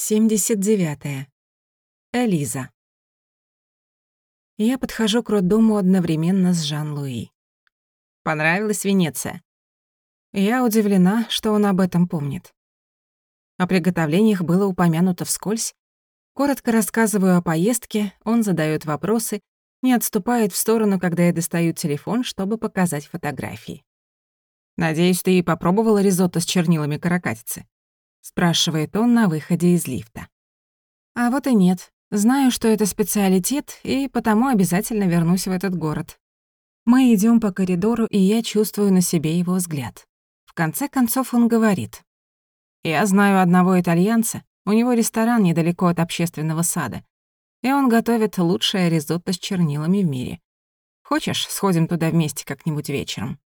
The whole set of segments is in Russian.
79. -е. Элиза. Я подхожу к роддому одновременно с Жан-Луи. Понравилась Венеция? Я удивлена, что он об этом помнит. О приготовлениях было упомянуто вскользь. Коротко рассказываю о поездке, он задает вопросы, не отступает в сторону, когда я достаю телефон, чтобы показать фотографии. «Надеюсь, ты и попробовала ризотто с чернилами каракатицы?» Спрашивает он на выходе из лифта. А вот и нет. Знаю, что это специалитет, и потому обязательно вернусь в этот город. Мы идем по коридору, и я чувствую на себе его взгляд. В конце концов он говорит. «Я знаю одного итальянца, у него ресторан недалеко от общественного сада, и он готовит лучшее ризотто с чернилами в мире. Хочешь, сходим туда вместе как-нибудь вечером?»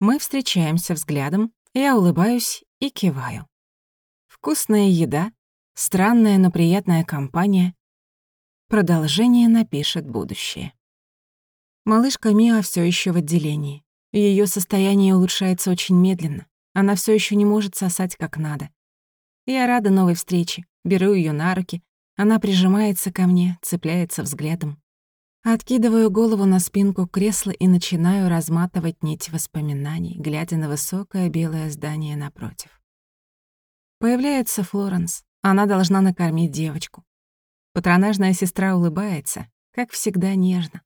Мы встречаемся взглядом, я улыбаюсь и киваю. Вкусная еда, странная, но приятная компания. Продолжение напишет будущее. Малышка Миа все еще в отделении. Ее состояние улучшается очень медленно. Она все еще не может сосать как надо. Я рада новой встрече, беру ее на руки. Она прижимается ко мне, цепляется взглядом. Откидываю голову на спинку кресла и начинаю разматывать нить воспоминаний, глядя на высокое белое здание напротив. Появляется Флоренс. Она должна накормить девочку. Патронажная сестра улыбается, как всегда нежно.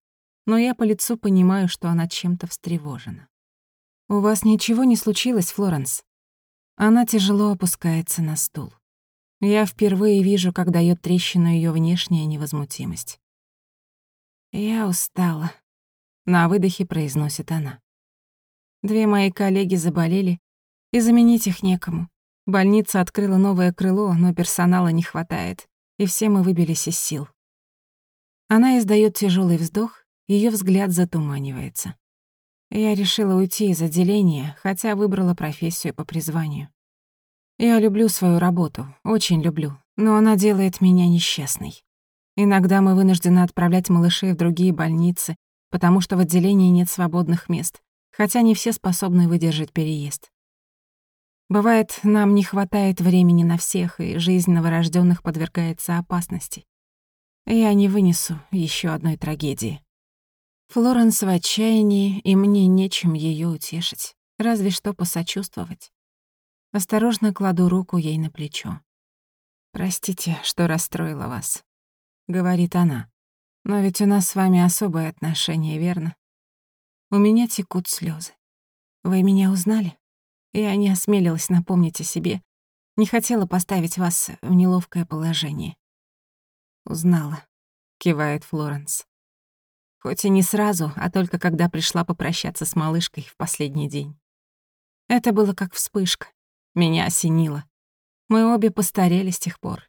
Но я по лицу понимаю, что она чем-то встревожена. «У вас ничего не случилось, Флоренс?» Она тяжело опускается на стул. Я впервые вижу, как даёт трещину её внешняя невозмутимость. «Я устала», — на выдохе произносит она. Две мои коллеги заболели, и заменить их некому. Больница открыла новое крыло, но персонала не хватает, и все мы выбились из сил. Она издает тяжелый вздох, ее взгляд затуманивается. Я решила уйти из отделения, хотя выбрала профессию по призванию. Я люблю свою работу, очень люблю, но она делает меня несчастной. Иногда мы вынуждены отправлять малышей в другие больницы, потому что в отделении нет свободных мест, хотя не все способны выдержать переезд. Бывает, нам не хватает времени на всех, и жизнь новорожденных подвергается опасности. Я не вынесу еще одной трагедии. Флоренс в отчаянии, и мне нечем ее утешить, разве что посочувствовать. Осторожно кладу руку ей на плечо. «Простите, что расстроила вас», — говорит она. «Но ведь у нас с вами особые отношения, верно? У меня текут слезы. Вы меня узнали?» Я не осмелилась напомнить о себе, не хотела поставить вас в неловкое положение. «Узнала», — кивает Флоренс. Хоть и не сразу, а только когда пришла попрощаться с малышкой в последний день. Это было как вспышка. Меня осенило. Мы обе постарели с тех пор.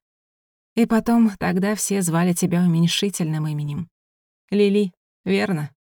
И потом, тогда все звали тебя уменьшительным именем. Лили, верно?